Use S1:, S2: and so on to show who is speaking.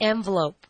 S1: envelope.